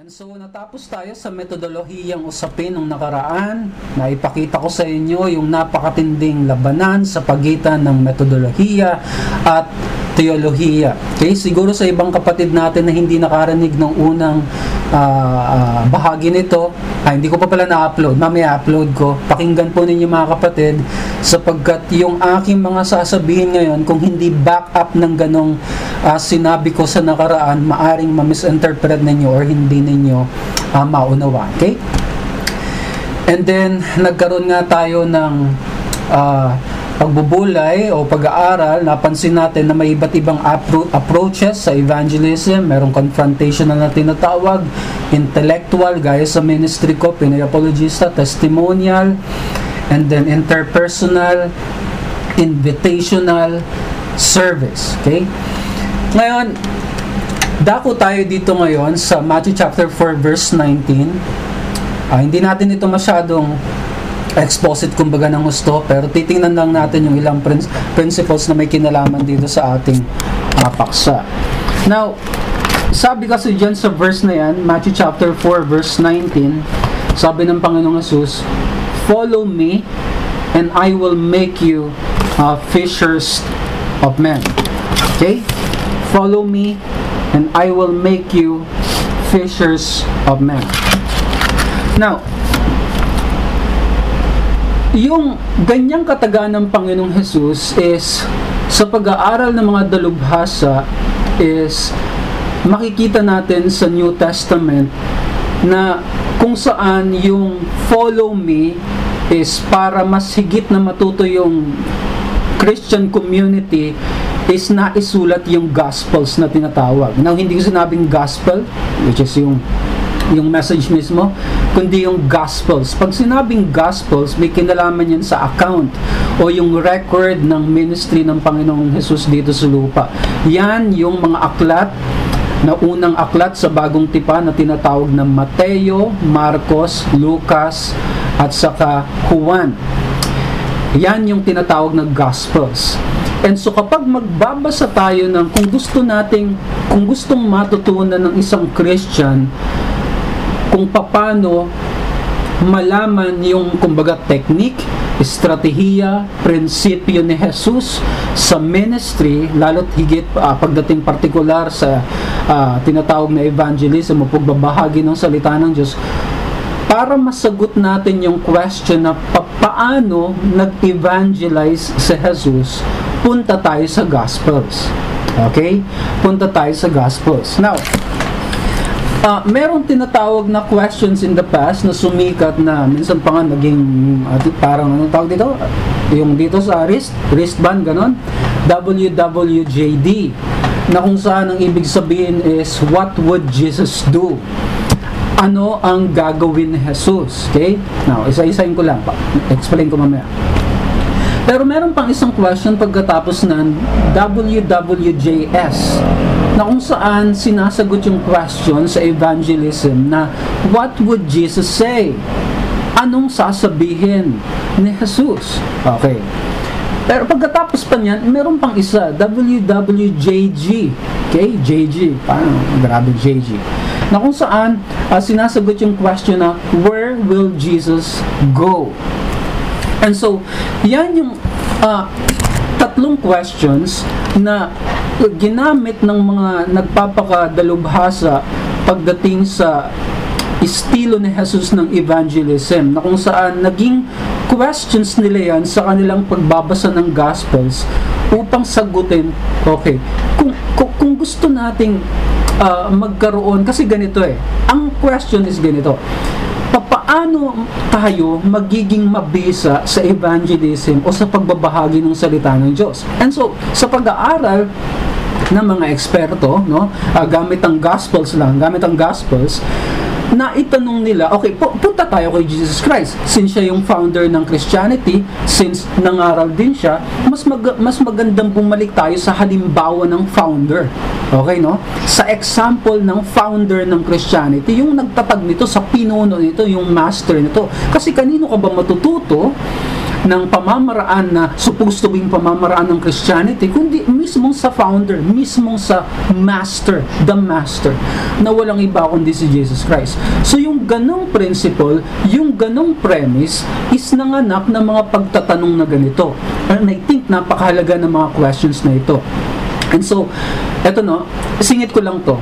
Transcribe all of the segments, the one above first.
And so natapos tayo sa metodolohiyang usapin ng nakaraan na ipakita ko sa inyo yung napakatinding labanan sa pagitan ng metodolohiya at teolohiya. Okay, siguro sa ibang kapatid natin na hindi nakarinig ng unang uh, uh, bahagi nito, ah, hindi ko pa pala na-upload, mamaya upload ko. Pakinggan po ninyo mga kapatid sapagkat yung aking mga sasabihin ngayon kung hindi back up ng ganong uh, sinabi ko sa nakaraan, maaring ma-misinterpret ninyo or hindi ninyo uh, maunawa. Okay? And then, nagkaroon nga tayo ng uh, pagbubulay o pag-aaral, napansin natin na may iba't ibang appro- approaches sa evangelism. Merong confrontational na tinatawag, intellectual, gaya sa ministry ko, Pinoy Apologista, testimonial, and then interpersonal, invitational, service. Okay? Ngayon, dako tayo dito ngayon sa Matthew chapter 4 verse 19. Uh, ah, hindi natin ito masyadong exposit kumbaga ng gusto, pero titingnan lang natin yung ilang principles na may kinalaman dito sa ating uh, paksa. Now, sabi kasi dyan sa verse na yan, Matthew chapter 4 verse 19, sabi ng Panginoong Jesus, Follow me and I will make you uh, fishers of men. Okay? Follow me, and I will make you fishers of men. Now, yung ganyang kataga ng Panginoong Jesus is sa pag-aaral ng mga dalubhasa is makikita natin sa New Testament na kung saan yung follow me is para mas higit na matuto yung Christian community is naisulat yung gospels na tinatawag. Now, hindi ko sinabing gospel, which is yung yung message mismo, kundi yung gospels. Pag sinabing gospels, may kinalaman yan sa account o yung record ng ministry ng Panginoong Jesus dito sa lupa. Yan yung mga aklat na unang aklat sa bagong tipa na tinatawag na Mateo, Marcos, Lucas, at saka Juan. Yan yung tinatawag na Gospels. And so kapag magbabasa tayo ng kung gusto nating kung gustong matutunan ng isang Christian kung paano malaman yung kumbaga technique, estratehiya, prinsipyo ni Jesus sa ministry, lalo't higit uh, pagdating partikular sa uh, tinatawag na evangelism o pagbabahagi ng salita ng Diyos, para masagot natin yung question na paano nag-evangelize si Jesus punta tayo sa Gospels. Okay? Punta tayo sa Gospels. Now, uh, merong tinatawag na questions in the past na sumikat na minsan pa nga naging uh, parang ano tawag dito? Yung dito sa wrist, wristband, ganon. WWJD na kung saan ang ibig sabihin is what would Jesus do? Ano ang gagawin ni Jesus? Okay? Now, isa-isahin ko lang. Explain ko mamaya. Pero meron pang isang question pagkatapos ng WWJS na kung saan sinasagot yung question sa evangelism na what would Jesus say? Anong sasabihin ni Jesus? Okay. Pero pagkatapos pa niyan, meron pang isa, WWJG. Okay, JG. Paano? Grabe, JG. Na kung saan uh, sinasagot yung question na, where will Jesus go? And so, yan yung uh, tatlong questions na ginamit ng mga nagpapakadalubhasa pagdating sa estilo ni Jesus ng evangelism na kung saan naging questions nila yan sa kanilang pagbabasa ng Gospels upang sagutin, okay, kung, kung, kung gusto nating uh, magkaroon, kasi ganito eh, ang question is ganito, paano tayo magiging mabisa sa evangelism o sa pagbabahagi ng salita ng Diyos. And so, sa pag-aaral ng mga eksperto, no, uh, gamit ang gospels lang, gamit ang gospels, na itanong nila, okay, punta tayo kay Jesus Christ. Since siya yung founder ng Christianity, since nangaral din siya, mas, mag, mas magandang bumalik tayo sa halimbawa ng founder. Okay, no? Sa example ng founder ng Christianity, yung nagtatag nito sa pinuno nito, yung master nito. Kasi kanino ka ba matututo ng pamamaraan na supposed to be pamamaraan ng Christianity, kundi mismong sa founder, mismong sa master, the master, na walang iba kundi si Jesus Christ. So yung ganong principle, yung ganong premise is nanganak ng mga pagtatanong na ganito. And I think napakahalaga ng mga questions na ito. And so, eto no, singit ko lang to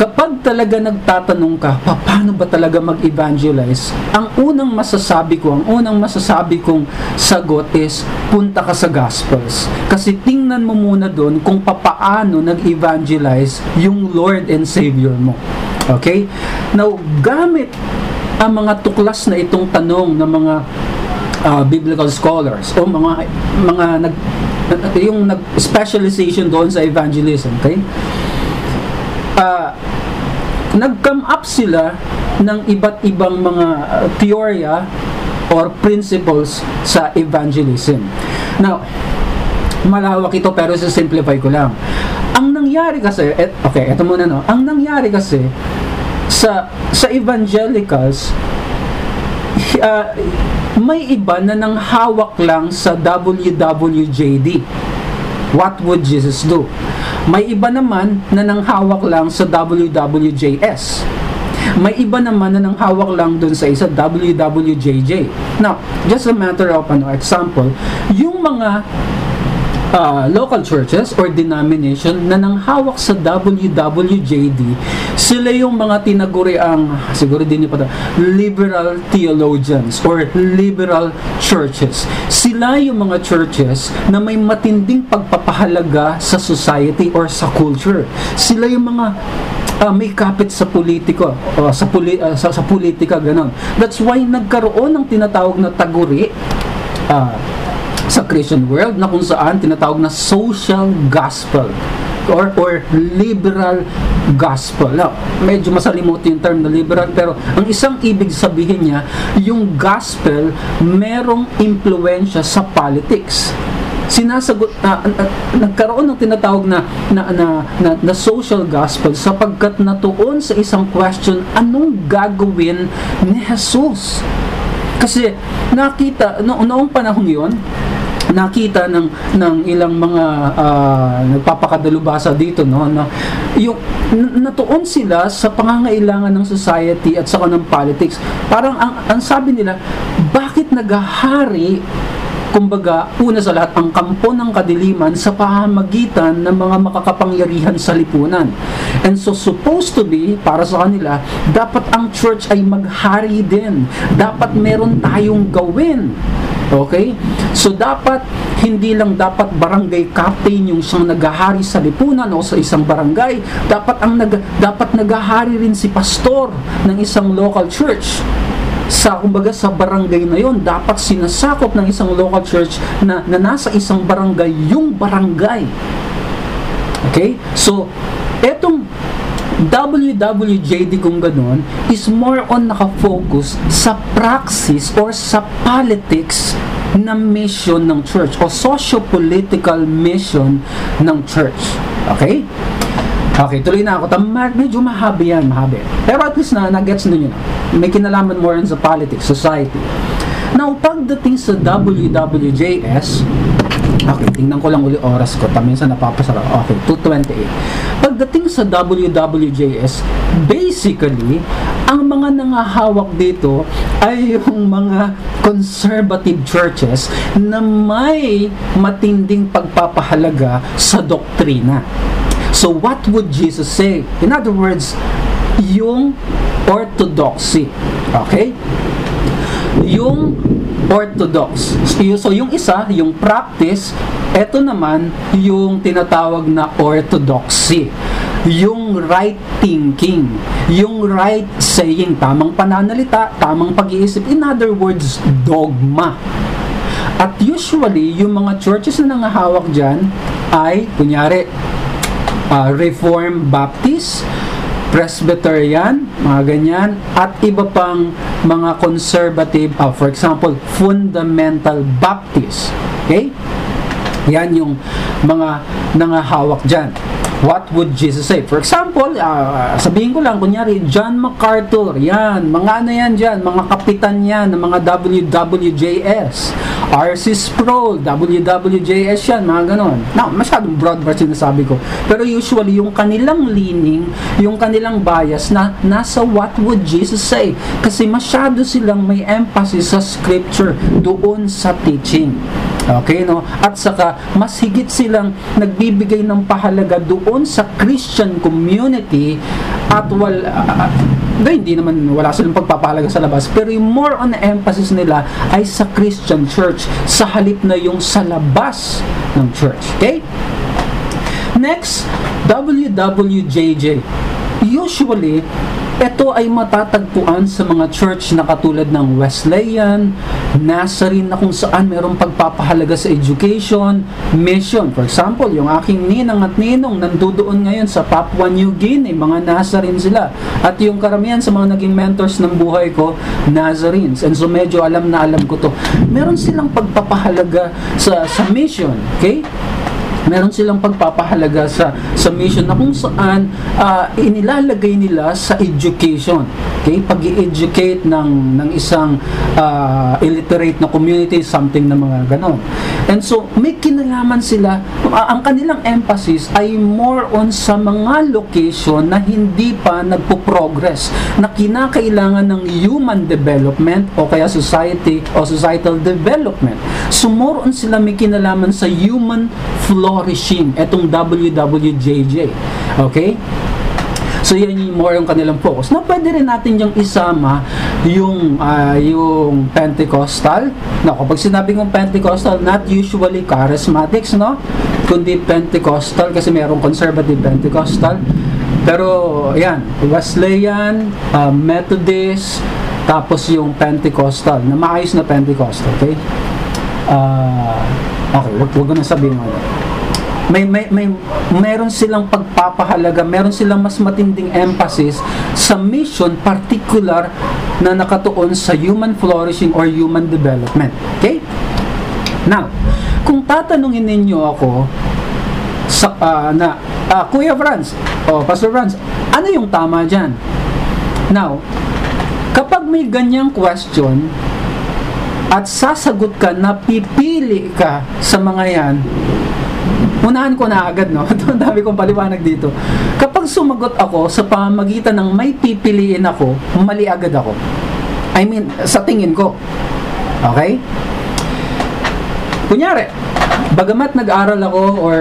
kapag talaga nagtatanong ka, paano ba talaga mag-evangelize? Ang unang masasabi ko, ang unang masasabi kong sagot is, punta ka sa Gospels. Kasi tingnan mo muna doon kung papaano nag-evangelize yung Lord and Savior mo. Okay? Now, gamit ang mga tuklas na itong tanong ng mga uh, biblical scholars o mga mga nag yung nag specialization doon sa evangelism, okay? Uh, nag-come up sila ng iba't ibang mga uh, teorya or principles sa evangelism. Now, malawak ito pero simplify ko lang. Ang nangyari kasi, et, okay, ito muna no. Ang nangyari kasi sa sa evangelicals uh, may iba na nang hawak lang sa WWJD. What would Jesus do? May iba naman na nanghawak lang sa WWJS. May iba naman na nanghawak lang dun sa isa WWJJ. Now, just a matter of ano, example, yung mga uh, local churches or denomination na nanghawak sa WWJD, sila yung mga tinaguri ang, siguro din yung liberal theologians or liberal churches. Sila yung mga churches na may matinding pagpapahalaga sa society or sa culture. Sila yung mga uh, may kapit sa politiko uh, sa, puli, uh, sa, sa politika ganon. That's why nagkaroon ng tinatawag na taguri uh, sa Christian world na kung saan tinatawag na social gospel or or liberal gospel. Now, medyo masalimuot yung term na liberal pero ang isang ibig sabihin niya, yung gospel merong impluensya sa politics sinasagot uh, uh, nagkaroon ng tinatawag na na, na na na social gospel sapagkat natuon sa isang question anong gagawin ni Jesus kasi nakita no, noong panahon yon nakita ng ng ilang mga uh, nagpapakadalubasa dito no na yung natuon sila sa pangangailangan ng society at saka ng politics parang ang, ang sabi nila bakit nagahari kumbaga, una sa lahat, ang kampo ng kadiliman sa pahamagitan ng mga makakapangyarihan sa lipunan. And so, supposed to be, para sa kanila, dapat ang church ay maghari din. Dapat meron tayong gawin Okay? So dapat hindi lang dapat barangay captain yung siyang naghahari sa lipunan o sa isang barangay, dapat ang nag dapat naghahari rin si pastor ng isang local church. Sa kumbaga sa barangay na yon dapat sinasakop ng isang local church na, na nasa isang barangay yung barangay. Okay? So etong WWJD kung ganun is more on nakafocus sa praxis or sa politics na mission ng church o socio-political mission ng church. Okay? Okay, tuloy na ako. Tama, medyo mahaba yan, mahaba. Pero at least na, nag-gets na nyo na. May kinalaman more sa politics, society. Now, pagdating sa WWJS, Okay, tingnan ko lang uli oras ko. Minsan napapasara. Okay, 228. Pagdating sa WWJS, basically, ang mga nangahawak dito ay yung mga conservative churches na may matinding pagpapahalaga sa doktrina. So what would Jesus say? In other words, yung orthodoxy. Okay? Yung orthodox. So yung isa, yung practice, eto naman yung tinatawag na orthodoxy. Yung right thinking, yung right saying, tamang pananalita, tamang pag-iisip. In other words, dogma. At usually, yung mga churches na nangahawak dyan ay, kunyari, uh, Reformed Baptist, Presbyterian, mga ganyan, at iba pang mga conservative, uh, for example, Fundamental Baptist. Okay? Yan yung mga nangahawak dyan. what would Jesus say? For example, uh, sabihin ko lang, kunyari, John MacArthur, yan, mga ano yan dyan, mga kapitan yan, ng mga WWJS, R.C. Sproul, WWJS yan, mga ganon. Now, masyadong broad brush sinasabi ko. Pero usually, yung kanilang leaning, yung kanilang bias na nasa what would Jesus say? Kasi masyado silang may emphasis sa scripture doon sa teaching. Okay, no? At saka, mas higit silang nagbibigay ng pahalaga doon sa Christian community at wala, uh, uh, hindi naman wala silang pagpapahalaga sa labas, pero yung more on emphasis nila ay sa Christian church sa halip na yung sa labas ng church. Okay? Next, WWJJ. Usually, ito ay matatagpuan sa mga church na katulad ng Wesleyan, Nazarene na kung saan mayroong pagpapahalaga sa education, mission. For example, yung aking ninang at ninong nandoon ngayon sa Papua New Guinea, mga Nazarene sila. At yung karamihan sa mga naging mentors ng buhay ko, Nazarenes. And so medyo alam na alam ko to. Meron silang pagpapahalaga sa, sa mission. Okay? Meron silang pagpapahalaga sa sa mission na kung saan uh, inilalagay nila sa education. Okay? Pag educate ng ng isang uh, illiterate na community something na mga ganon. And so may kinalaman sila ang kanilang emphasis ay more on sa mga location na hindi pa nagpo-progress na kinakailangan ng human development o kaya society o societal development so more on sila may kinalaman sa human flourishing, etong WWJJ. Okay? So yan yung more yung kanilang focus. Na pwede rin natin yung isama yung uh, yung Pentecostal. No, kapag sinabi kong Pentecostal, not usually charismatics, no? Kundi Pentecostal kasi mayroong conservative Pentecostal. Pero yan, Wesleyan, uh, Methodist, tapos yung Pentecostal, na maayos na Pentecostal, okay? Uh, okay, wag, wag ko na sabihin mo may, may, may meron silang pagpapahalaga, meron silang mas matinding emphasis sa mission particular na nakatuon sa human flourishing or human development. Okay? Now, kung tatanungin ninyo ako sa uh, na uh, Kuya Franz o oh, Pastor Franz, ano yung tama diyan? Now, kapag may ganyang question at sasagot ka na pipili ka sa mga yan, unahan ko na agad, no? Ito ang dami kong paliwanag dito. Kapag sumagot ako sa pamamagitan ng may pipiliin ako, mali agad ako. I mean, sa tingin ko. Okay? Kunyari, bagamat nag-aral ako or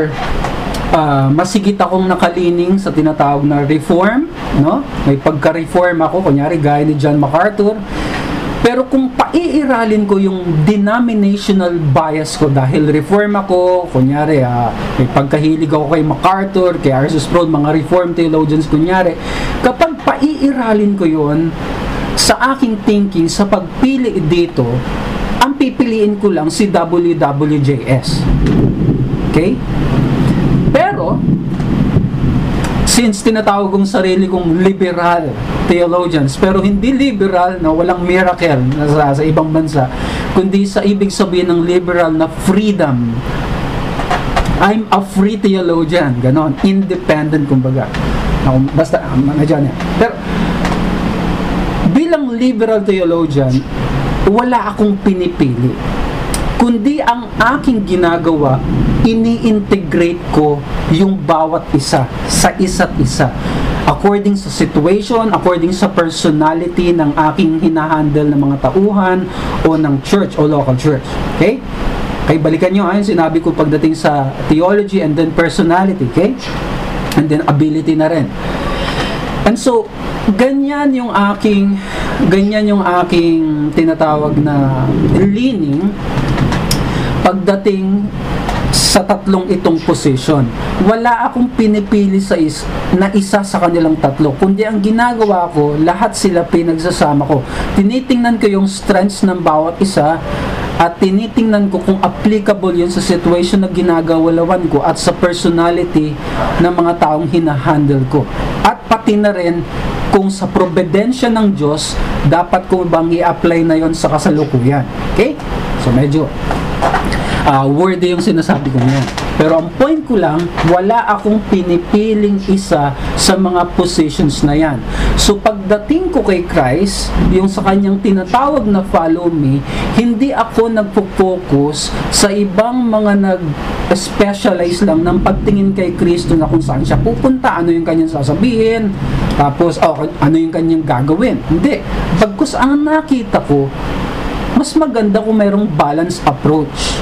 uh, masigit akong nakalining sa tinatawag na reform, no? May pagka-reform ako, kunyari gaya ni John MacArthur, pero kung paiiralin ko yung denominational bias ko dahil reform ako, kunyari, may pagkahilig ako kay MacArthur, kay R.S. Sproul, mga reform theologians, kunyari, kapag paiiralin ko yon sa aking thinking, sa pagpili dito, ang pipiliin ko lang si WWJS. Okay? Pero, since tinatawag kong sarili kong liberal theologians, pero hindi liberal na walang miracle na sa, sa ibang bansa, kundi sa ibig sabihin ng liberal na freedom. I'm a free theologian, ganon, independent kumbaga. Basta, nandiyan yan. Pero, bilang liberal theologian, wala akong pinipili kundi ang aking ginagawa, ini-integrate ko yung bawat isa sa isa't isa. According sa situation, according sa personality ng aking hinahandle ng mga tauhan o ng church o local church. Okay? Kaya balikan nyo, ayun, sinabi ko pagdating sa theology and then personality, okay? And then ability na rin. And so, ganyan yung aking ganyan yung aking tinatawag na leaning pagdating sa tatlong itong position. Wala akong pinipili sa is na isa sa kanilang tatlo, kundi ang ginagawa ko, lahat sila pinagsasama ko. Tinitingnan ko yung strengths ng bawat isa at tinitingnan ko kung applicable yun sa situation na ginagawalawan ko at sa personality ng mga taong hinahandle ko. At pati na rin kung sa probedensya ng Diyos, dapat ko bang i-apply na yon sa kasalukuyan. Okay? So medyo uh, worthy yung sinasabi ko ngayon. Pero ang point ko lang, wala akong pinipiling isa sa mga positions na yan. So pagdating ko kay Christ, yung sa kanyang tinatawag na follow me, hindi ako nagpo-focus sa ibang mga nag-specialize lang ng pagtingin kay Kristo na kung saan siya pupunta, ano yung kanyang sasabihin, tapos oh, ano yung kanyang gagawin. Hindi. Bagkus ang nakita ko, mas maganda kung mayroong balance approach.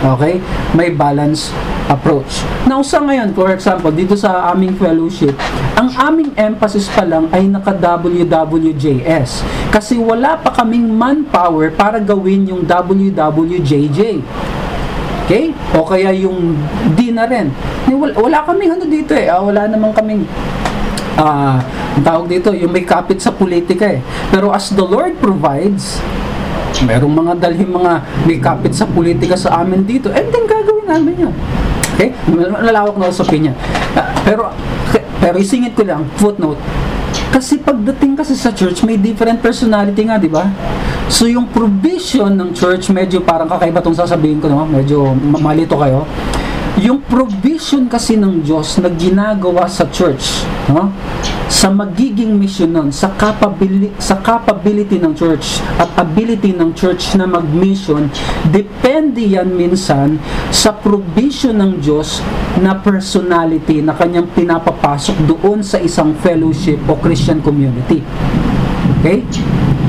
Okay? May balance approach. Now, sa ngayon, for example, dito sa aming fellowship, ang aming emphasis pa lang ay naka-WWJS. Kasi wala pa kaming manpower para gawin yung WWJJ. Okay? O kaya yung D na rin. Wala, wala kaming ano dito eh. Ah, wala naman kaming uh, tawag dito, yung may kapit sa politika eh. Pero as the Lord provides, merong mga dalhin mga may kapit sa politika sa amin dito, and then gagawin namin yan. Okay? Nalawak na sa opinion. Uh, pero, pero isingit ko lang, footnote, kasi pagdating kasi sa church, may different personality nga, di ba? So yung provision ng church, medyo parang kakaiba tong sasabihin ko, no? medyo malito kayo yung provision kasi ng Diyos na ginagawa sa church, no? sa magiging mission nun, sa capability, sa capability ng church at ability ng church na mag-mission, depende yan minsan sa provision ng Diyos na personality na kanyang pinapapasok doon sa isang fellowship o Christian community. Okay?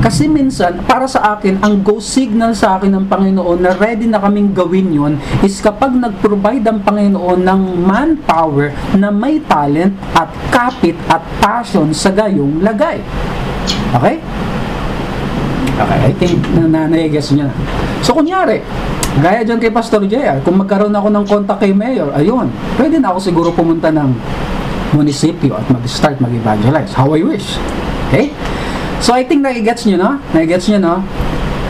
Kasi minsan, para sa akin, ang go signal sa akin ng Panginoon na ready na kaming gawin yon is kapag nag-provide ang Panginoon ng manpower na may talent at kapit at passion sa gayong lagay. Okay? Okay, I think na nai-guess nyo na. So, kunyari, gaya dyan kay Pastor Jaya, kung magkaroon ako ng contact kay Mayor, ayun, pwede na ako siguro pumunta ng munisipyo at mag-start mag-evangelize. How I wish. Okay? So I think nagigets nyo, no? Nagigets nyo, no?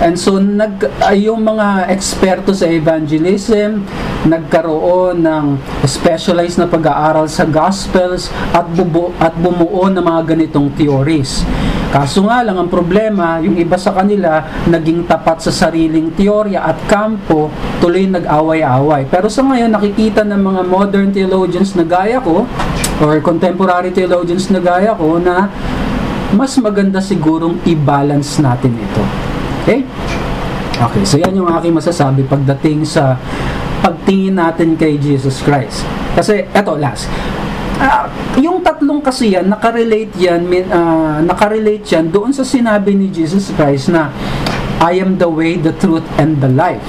And so, nag, yung mga eksperto sa evangelism, nagkaroon ng specialized na pag-aaral sa Gospels at, bubu at bumuo ng mga ganitong theories. Kaso nga lang, ang problema, yung iba sa kanila, naging tapat sa sariling teorya at kampo, tuloy nag-away-away. Pero sa ngayon, nakikita ng mga modern theologians na gaya ko, or contemporary theologians na gaya ko, na mas maganda sigurong i-balance natin ito. Okay? Okay, so yan yung aking masasabi pagdating sa pagtingin natin kay Jesus Christ. Kasi, eto, last. Uh, yung tatlong kasi yan, nakarelate yan, uh, nakarelate yan doon sa sinabi ni Jesus Christ na I am the way, the truth, and the life.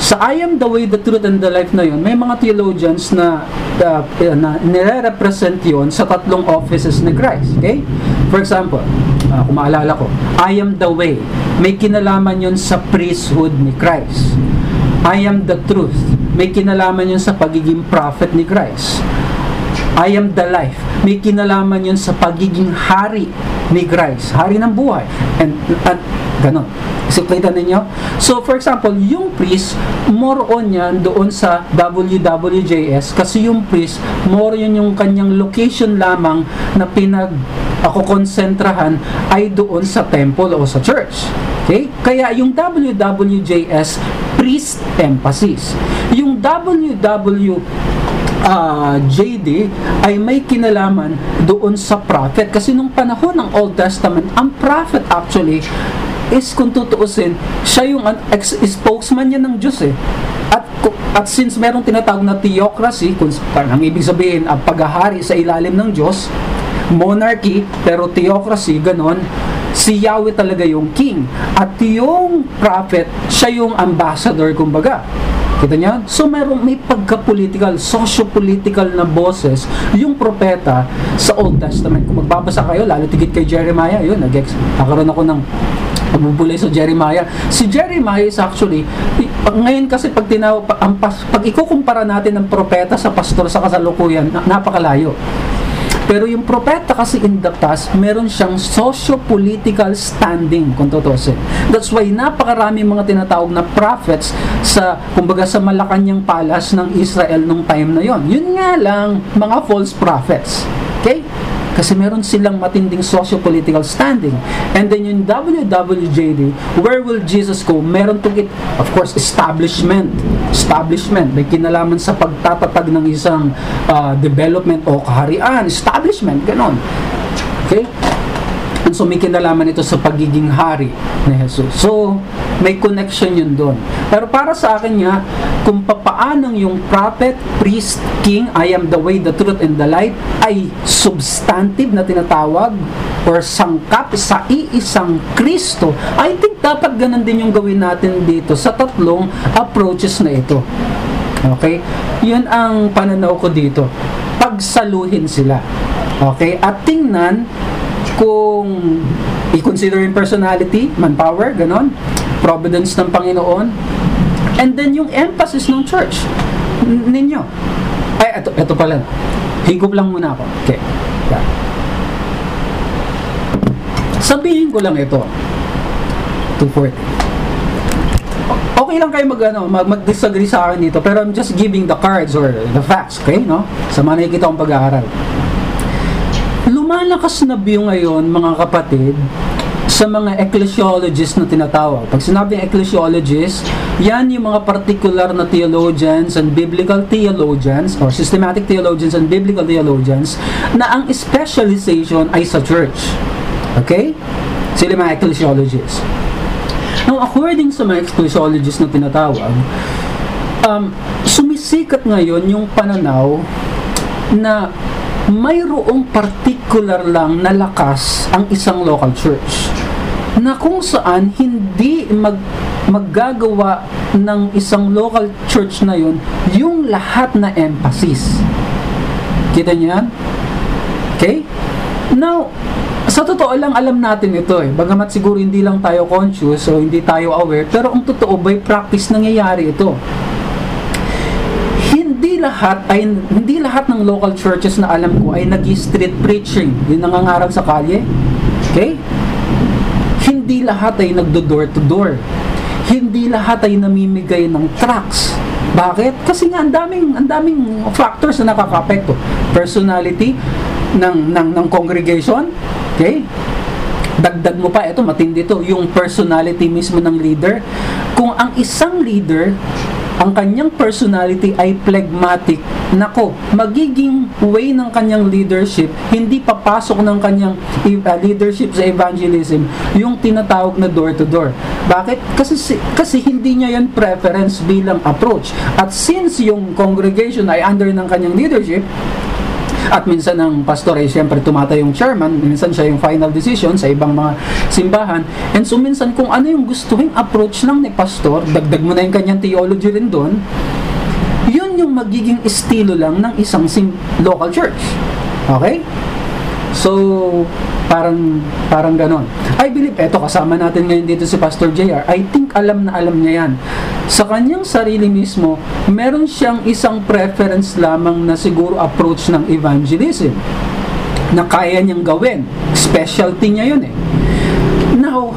Sa I am the way, the truth, and the life na yun, may mga theologians na, uh, na nire-represent yun sa tatlong offices ni Christ. Okay? For example, uh, kung maalala ko, I am the way. May kinalaman yun sa priesthood ni Christ. I am the truth. May kinalaman yun sa pagiging prophet ni Christ. I am the life. May kinalaman yun sa pagiging hari ni Christ. Hari ng buhay. And, at ganon. So, kita ninyo? So, for example, yung priest, more on yan doon sa WWJS kasi yung priest, more yun yung kanyang location lamang na pinag ako konsentrahan ay doon sa temple o sa church. Okay? Kaya yung WWJS, priest emphasis. Yung WW uh, JD ay may kinalaman doon sa prophet kasi nung panahon ng Old Testament ang prophet actually is kung tutuusin, siya yung spokesman niya ng Diyos eh. At, at since merong tinatawag na theocracy, kung ang ibig sabihin, ang paghahari sa ilalim ng Diyos, monarchy, pero theocracy, ganon, si Yahweh talaga yung king. At yung prophet, siya yung ambassador, kumbaga. Kita niyo? So meron may pagka-political, socio-political na boses yung propeta sa Old Testament. Kung magbabasa kayo, lalo tigit kay Jeremiah, yun, nag-nakaroon ako ng pagbubulay sa Jeremiah. Si Jeremiah is actually, ngayon kasi pag tinawag, ang pag ikukumpara natin ng propeta sa pastor sa kasalukuyan, napakalayo. Pero yung propeta kasi in the past, meron siyang socio-political standing, kung tutusin. That's why napakarami mga tinatawag na prophets sa, kumbaga sa Malacanang Palace ng Israel nung time na yon. Yun nga lang, mga false prophets. Kasi meron silang matinding socio-political standing. And then yung WWJD, where will Jesus go? Meron tong of course, establishment. Establishment. May kinalaman sa pagtatatag ng isang uh, development o kaharian. Establishment, ganon. Okay? So may kinalaman ito sa pagiging hari ni Jesus. So, may connection yun doon. Pero para sa akin nga, kung papaanong yung prophet, priest, king, I am the way, the truth, and the light, ay substantive na tinatawag or sangkap sa iisang Kristo, I think dapat ganun din yung gawin natin dito sa tatlong approaches na ito. Okay? Yun ang pananaw ko dito. Pagsaluhin sila. Okay? At tingnan kung i-consider yung personality, manpower, ganon, providence ng Panginoon, and then yung emphasis ng church ninyo. Ay, ito, ito pala. Higop lang muna ako. Okay. Yeah. Sabihin ko lang ito. 240. Okay lang kayo mag, ano, mag, mag-disagree sa akin dito, pero I'm just giving the cards or the facts, okay, no? Sa mga nakikita kong pag-aaral lumalakas na view ngayon, mga kapatid, sa mga ecclesiologists na tinatawag. Pag sinabing ecclesiologists, yan yung mga particular na theologians and biblical theologians or systematic theologians and biblical theologians na ang specialization ay sa church. Okay? Sila mga ecclesiologists. Now, according sa mga ecclesiologists na tinatawag, um, sumisikat ngayon yung pananaw na mayroong particular lang na lakas ang isang local church na kung saan hindi mag maggagawa ng isang local church na yun yung lahat na emphasis. Kita niyo yan? Okay? Now, sa totoo lang alam natin ito eh. Bagamat siguro hindi lang tayo conscious o hindi tayo aware, pero ang totoo by practice nangyayari ito lahat ay hindi lahat ng local churches na alam ko ay nag-street preaching. Yung nangangarag sa kalye. Okay? Hindi lahat ay nagdo-door to door. Hindi lahat ay namimigay ng tracts. Bakit? Kasi nga ang daming ang daming factors na nakakapekto. Personality ng ng ng congregation, okay? Dagdag mo pa ito, matindi to, yung personality mismo ng leader. Kung ang isang leader ang kanyang personality ay phlegmatic, nako, magiging way ng kanyang leadership, hindi papasok ng kanyang uh, leadership sa evangelism, yung tinatawag na door-to-door. Bakit? Kasi, kasi hindi niya yan preference bilang approach. At since yung congregation ay under ng kanyang leadership, at minsan ang pastor ay siyempre tumata yung chairman, minsan siya yung final decision sa ibang mga simbahan. And so minsan kung ano yung gustuhin approach lang ni pastor, dagdag mo na yung kanyang theology rin doon, yun yung magiging estilo lang ng isang local church. Okay? So, parang parang ganon. I believe, eto kasama natin ngayon dito si Pastor JR, I think alam na alam niya yan. Sa kanyang sarili mismo, meron siyang isang preference lamang na siguro approach ng evangelism na kaya niyang gawin. Specialty niya yun eh. Now,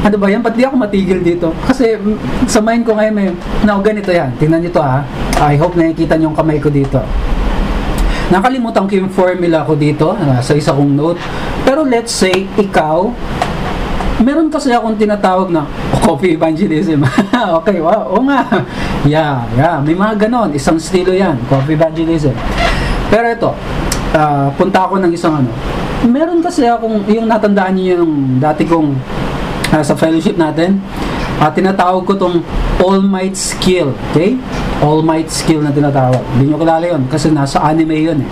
ano ba yan? Ba't di ako matigil dito? Kasi sa mind ko ngayon may, now ganito yan. Tingnan niyo to ha. I hope nakikita niyo yung kamay ko dito. Nakalimutan ko yung formula ko dito uh, sa isa kong note. Pero let's say, ikaw, meron kasi akong tinatawag na coffee evangelism. okay, wow, o nga. Yeah, yeah, may mga ganon. Isang estilo yan, coffee evangelism. Pero ito, uh, punta ako ng isang ano. Meron kasi akong, yung natandaan niyo yung dati kong uh, sa fellowship natin, uh, tinatawag ko tong all might skill. Okay? All might skill na tinatawag. Hindi nyo kilala yun kasi nasa anime yun eh.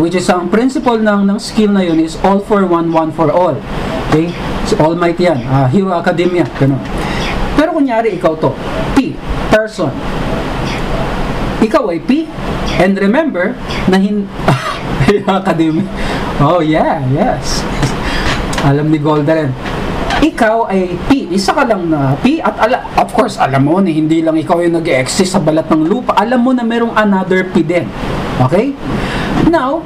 Which is ang principle ng, ng skill na yun is all for one, one for all. Okay? So, all might yan. Uh, Hero Academia. Ganun. Pero kunyari ikaw to. P. Person. Ikaw ay P. And remember na hin... Hero Academia. Oh yeah, yes. Alam ni Golda rin ikaw ay P, isa ka lang na P at ala, of course alam mo na hindi lang ikaw yung nag-exist sa balat ng lupa, alam mo na merong another P din. Okay? Now,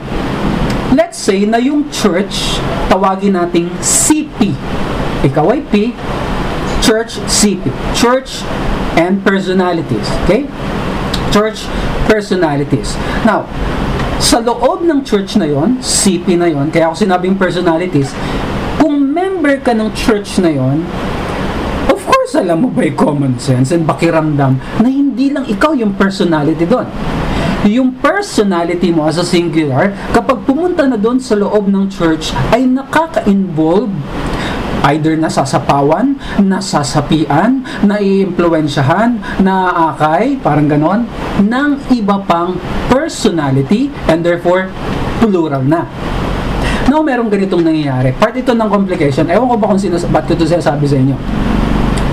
let's say na yung church, tawagin nating CP. Ikaw ay P, church CP. Church and personalities. Okay? Church personalities. Now, sa loob ng church na yon, CP na yon, kaya ako sinabing personalities, kung member ka ng church na yon, of course, alam mo by common sense and bakiramdam na hindi lang ikaw yung personality doon. Yung personality mo as a singular, kapag pumunta na doon sa loob ng church, ay nakaka-involve either nasasapawan, nasasapian, naiimpluensyahan, naaakay, parang ganon, ng iba pang personality and therefore plural na. Now, merong ganitong nangyayari. Part ito ng complication. Ewan ko ba kung sino, ba't ko ito sinasabi sa inyo.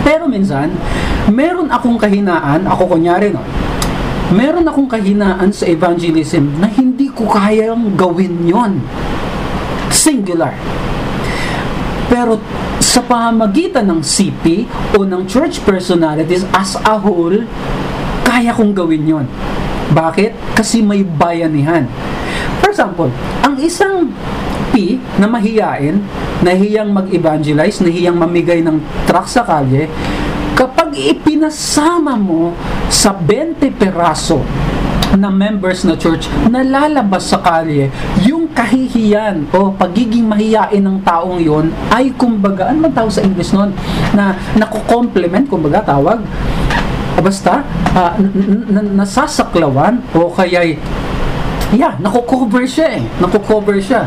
Pero minsan, meron akong kahinaan, ako kunyari no, meron akong kahinaan sa evangelism na hindi ko kayang gawin yon Singular. Pero sa pamamagitan ng CP o ng church personalities as a whole, kaya kong gawin yon. Bakit? Kasi may bayanihan. For example, ang isang P na mahiyain, nahiyang mag-evangelize, nahiyang mamigay ng truck sa kalye, kapag ipinasama mo sa 20 peraso na members na church na lalabas sa kalye, yung kahihiyan o pagiging mahiyain ng taong yon ay kumbaga, ano man tawag sa English noon? Na nakukomplement, kumbaga tawag, basta, uh, nasasaklawan o kaya'y yeah, nakukover siya eh. Nakukover siya.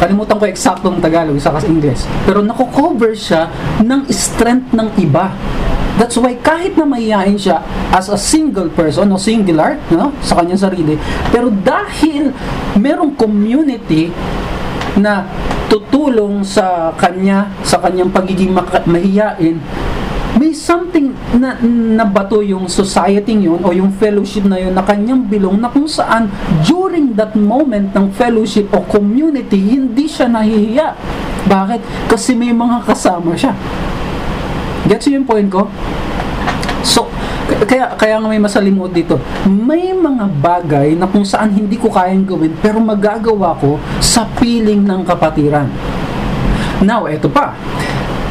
Kalimutan ko eksaktong Tagalog, isa kasi English. Pero nakukover siya ng strength ng iba. That's why kahit na mahihain siya as a single person o singular no, sa kanyang sarili, pero dahil merong community na tutulong sa kanya, sa kanyang pagiging mahiyain, may something na nabato yung society yun o yung fellowship na yun na kanyang bilong na kung saan during that moment ng fellowship o community, hindi siya nahihiya. Bakit? Kasi may mga kasama siya. Gets yung point ko? So, kaya, kaya nga may masalimuot dito. May mga bagay na kung saan hindi ko kayang gawin pero magagawa ko sa piling ng kapatiran. Now, eto pa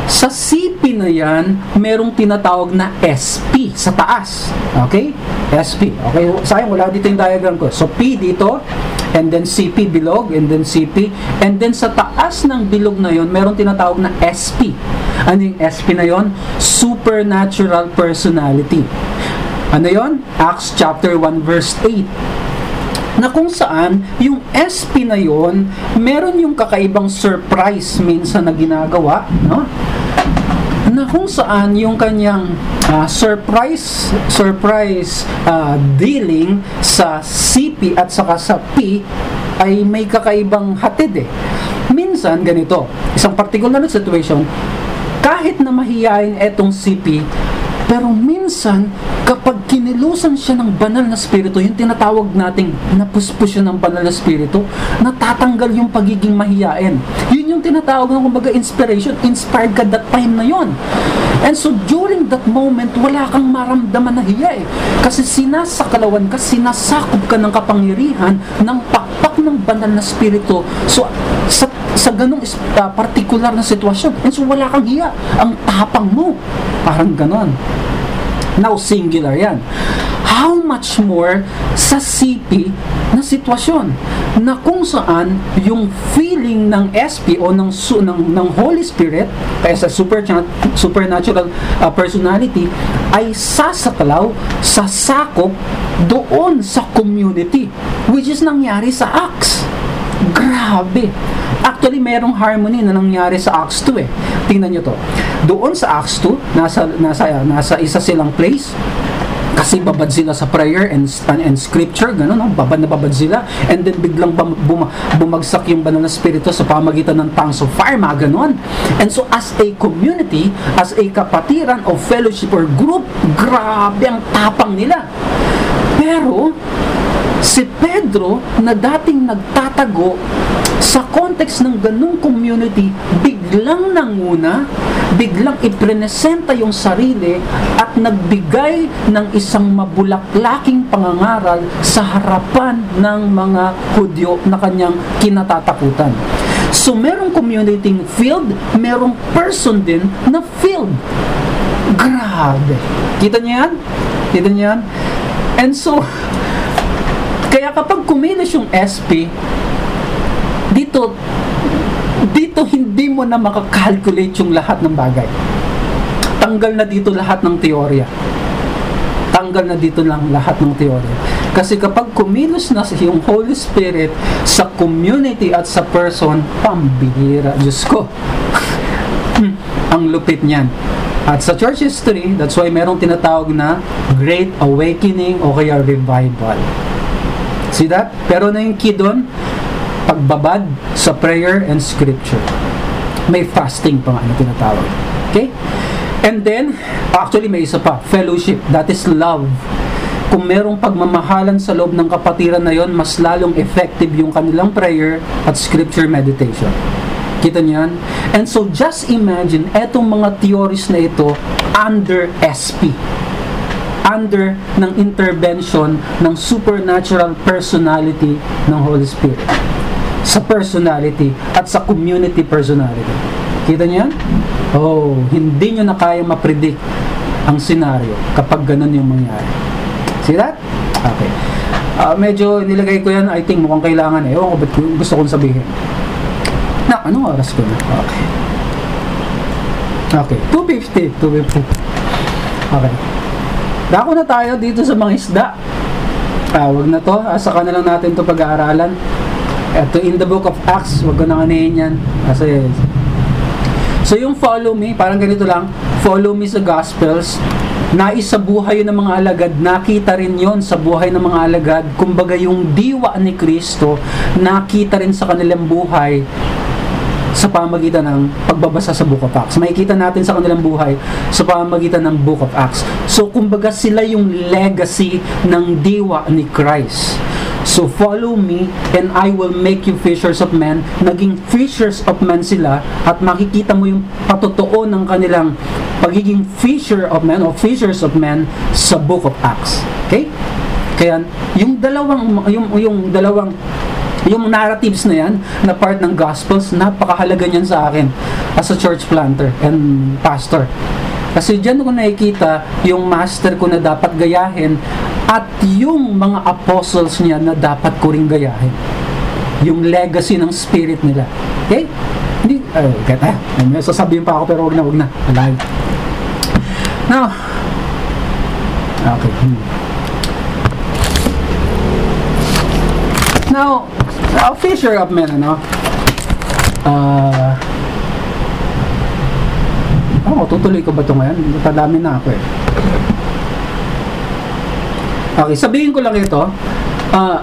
sa CP na yan, merong tinatawag na SP sa taas. Okay? SP. Okay, sayang wala dito yung diagram ko. So P dito, and then CP bilog, and then CP, and then sa taas ng bilog na yon, merong tinatawag na SP. Ano yung SP na yon? Supernatural personality. Ano yon? Acts chapter 1 verse 8 na kung saan yung SP na yon meron yung kakaibang surprise minsan na ginagawa, no? Na kung saan yung kanyang uh, surprise surprise uh, dealing sa CP at saka sa P ay may kakaibang hatid eh. Minsan ganito, isang particular situation, kahit na mahihayin etong CP, pero minsan, kapag kinilusan siya ng banal na spirito, yung tinatawag nating napuspos siya ng banal na spirito, natatanggal yung pagiging mahiyain. Yun yung tinatawag ng kumbaga inspiration, inspired ka that time na yon. And so during that moment, wala kang maramdaman na hiya eh. Kasi sinasakalawan ka, sinasakop ka ng kapangyarihan ng pakpak ng banal na spirito. So sa sa ganong uh, particular na sitwasyon. And so wala kang hiya. Ang tapang mo. Parang ganon. Now, singular yan. How much more sa CP na sitwasyon na kung saan yung feeling ng SP o ng, ng, ng Holy Spirit kaya sa super, supernatural uh, personality ay sasaklaw, sasakop doon sa community which is nangyari sa Acts. Grabe! Actually, merong harmony na nangyari sa Acts 2 eh. Tingnan nyo to. Doon sa Acts 2, nasa, nasa, nasa isa silang place, kasi babad sila sa prayer and, and scripture, gano'n, no? babad na babad sila, and then biglang bum, bum, bumagsak yung banal na spirito sa pamagitan ng tongues of fire, mga gano'n. And so, as a community, as a kapatiran of fellowship or group, grabe ang tapang nila. Pero, si Pedro na dating nagtatago sa context ng ganung community, biglang nanguna, biglang ipresenta yung sarili at nagbigay ng isang mabulaklaking pangangaral sa harapan ng mga Hudyo na kanyang kinatatakutan. So merong community field, merong person din na field. Grabe. Kita niyo yan? Kita niyo yan? And so, Kaya kapag kumilos yung SP, dito, dito hindi mo na makakalculate yung lahat ng bagay. Tanggal na dito lahat ng teorya. Tanggal na dito lang lahat ng teorya. Kasi kapag kumilos na yung Holy Spirit sa community at sa person, pambihira. Diyos ko. Ang lupit niyan. At sa church history, that's why merong tinatawag na Great Awakening o kaya Revival. See that? Pero na yung key doon, pagbabad sa prayer and scripture. May fasting pa nga na tinatawag. Okay? And then, actually may isa pa, fellowship. That is love. Kung merong pagmamahalan sa loob ng kapatiran na yon, mas lalong effective yung kanilang prayer at scripture meditation. Kita niyo yan? And so, just imagine, etong mga theories na ito under SP. Under ng intervention ng supernatural personality ng Holy Spirit. Sa personality at sa community personality. Kita niyo yan? Oh, hindi nyo na kaya mapredict ang senaryo kapag ganun yung mangyari. See that? Okay. Uh, medyo nilagay ko yan, I think mukhang kailangan eh. Ewan ko ba't gusto kong sabihin. Na, anong oras ko na? Okay. Okay, 250. 250. Okay. Dako na tayo dito sa mga isda. Ah, wag na to. Asa na lang natin to pag-aaralan. Ito in the book of Acts, wag ko nang anayin yan. Kasi So yung follow me, parang ganito lang, follow me sa Gospels, nais sa buhay ng mga alagad, nakita rin yon sa buhay ng mga alagad, kumbaga yung diwa ni Kristo, nakita rin sa kanilang buhay sa pamagitan ng pagbabasa sa Book of Acts. Makikita natin sa kanilang buhay sa pamagitan ng Book of Acts. So, kumbaga sila yung legacy ng diwa ni Christ. So follow me and I will make you fishers of men. Naging fishers of men sila at makikita mo yung patotoo ng kanilang pagiging fisher of men o fishers of men sa book of Acts. Okay? Kaya yung dalawang yung yung dalawang yung narratives na yan na part ng gospels napakahalaga niyan sa akin as a church planter and pastor kasi dyan ko nakikita yung master ko na dapat gayahin at yung mga apostles niya na dapat ko rin gayahin. Yung legacy ng spirit nila. Okay? Hindi, uh, get, ah, may sasabihin pa ako pero wag na, wag na. Alive. Now, okay. Hmm. Now, a fisher of men, ano? Uh, oh, tutuloy ko ba ito ngayon? Matadami na ako eh. Okay, sabihin ko lang ito. Uh,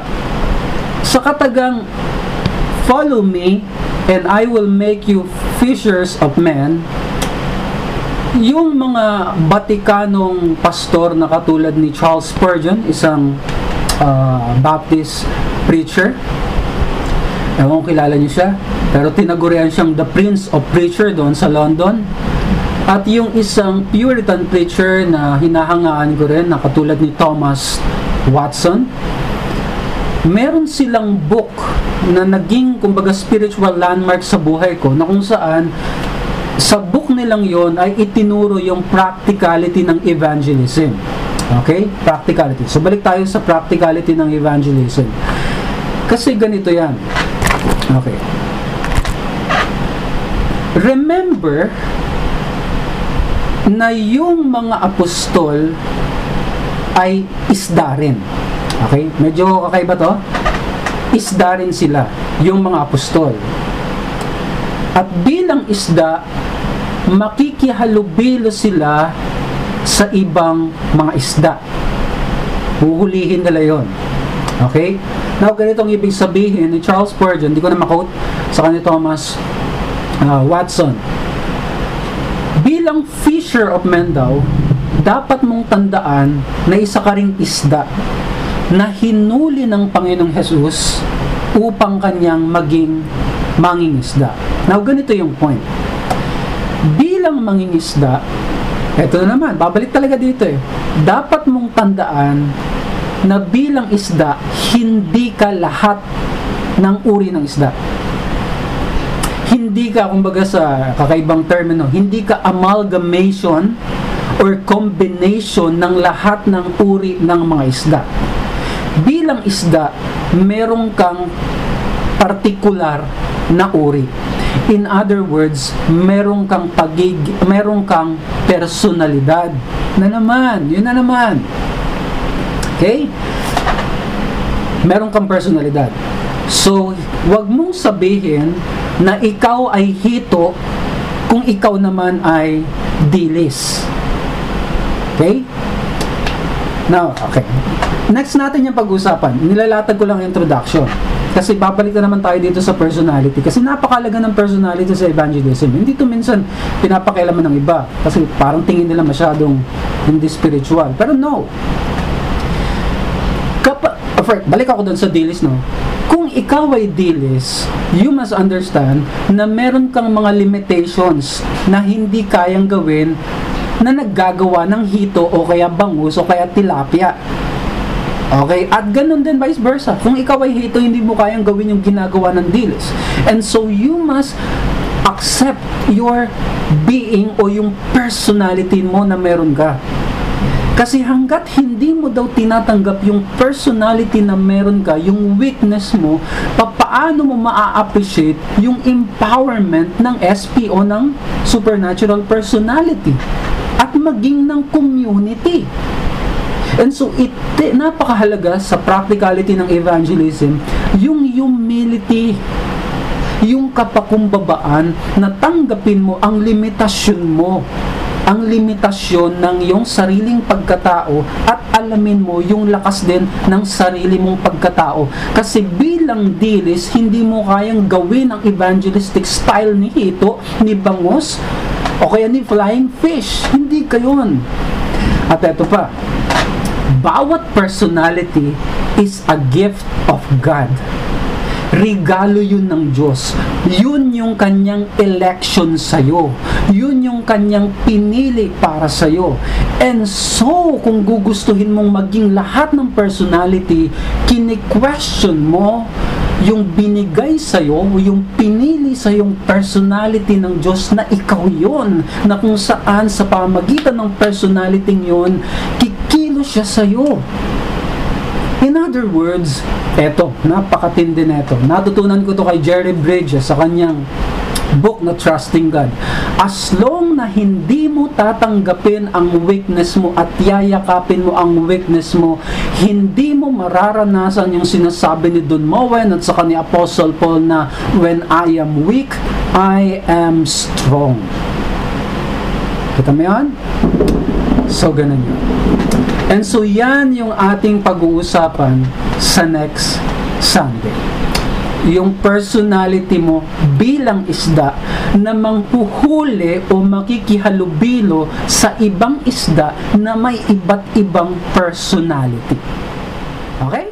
sa katagang, follow me and I will make you fishers of men, yung mga Batikanong pastor na katulad ni Charles Spurgeon, isang uh, Baptist preacher, ewan kilala niyo siya, pero tinagurian siyang the Prince of Preacher doon sa London. At yung isang Puritan preacher na hinahangaan ko rin, na katulad ni Thomas Watson, meron silang book na naging, kumbaga, spiritual landmark sa buhay ko, na kung saan, sa book nilang yon ay itinuro yung practicality ng evangelism. Okay? Practicality. So, balik tayo sa practicality ng evangelism. Kasi ganito yan. Okay. Remember, na yung mga apostol ay isda rin. Okay? Medyo okay ba to? Isda rin sila, yung mga apostol. At bilang isda, makikihalubilo sila sa ibang mga isda. Huhulihin nila yon. Okay? Now, ganitong ibig sabihin ni Charles Spurgeon, hindi ko na makot sa kanila Thomas uh, Watson bilang fisher of men daw, dapat mong tandaan na isa ka ring isda na hinuli ng Panginoong Jesus upang kanyang maging mangingisda. Now, ganito yung point. Bilang mangingisda, eto na naman, babalik talaga dito eh. Dapat mong tandaan na bilang isda, hindi ka lahat ng uri ng isda hindi ka, kumbaga sa kakaibang termino, hindi ka amalgamation or combination ng lahat ng uri ng mga isda. Bilang isda, meron kang partikular na uri. In other words, meron kang pagig, meron kang personalidad. Na naman, yun na naman. Okay? Meron kang personalidad. So, wag mong sabihin na ikaw ay hito kung ikaw naman ay dilis. Okay? Now, okay. Next natin yung pag-usapan. Nilalatag ko lang introduction. Kasi babalik na naman tayo dito sa personality. Kasi napakalaga ng personality sa evangelism. Hindi to minsan pinapakialaman ng iba. Kasi parang tingin nila masyadong hindi spiritual. Pero no. Kapa, balik ako doon sa dilis, no? Kung ikaw ay dilis, you must understand na meron kang mga limitations na hindi kayang gawin na naggagawa ng hito o kaya bangus o kaya tilapia. Okay? At ganun din vice versa. Kung ikaw ay hito, hindi mo kayang gawin yung ginagawa ng dilis. And so you must accept your being o yung personality mo na meron ka. Kasi hanggat hindi mo daw tinatanggap yung personality na meron ka, yung weakness mo, paano mo maa-appreciate yung empowerment ng SP o ng supernatural personality at maging ng community. And so, it, napakahalaga sa practicality ng evangelism, yung humility, yung kapakumbabaan na tanggapin mo ang limitasyon mo ang limitasyon ng iyong sariling pagkatao at alamin mo yung lakas din ng sarili mong pagkatao. Kasi bilang dilis, hindi mo kayang gawin ang evangelistic style ni Hito, ni Bangos, o kaya ni Flying Fish. Hindi kayon. At eto pa, bawat personality is a gift of God. Regalo yun ng Diyos. Yun yung kanyang election sa'yo. Yun yung kanyang pinili para sa'yo. And so, kung gugustuhin mong maging lahat ng personality, kini-question mo yung binigay sa'yo, yung pinili sa yung personality ng Diyos na ikaw yon na kung saan sa pamagitan ng personality yon kikilo siya sa'yo. In other words, eto, napakatindi neto. Natutunan ko to kay Jerry Bridges sa kanyang book na Trusting God. As long na hindi mo tatanggapin ang weakness mo at yayakapin mo ang weakness mo, hindi mo mararanasan yung sinasabi ni Don Moen at saka ni Apostle Paul na when I am weak, I am strong. Kita mo yan? So, ganun yun. And so yan yung ating pag-uusapan sa next Sunday. Yung personality mo bilang isda na manghuhuli o makikihalubilo sa ibang isda na may iba't ibang personality. Okay?